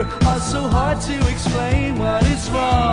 are so hard to explain what is wrong.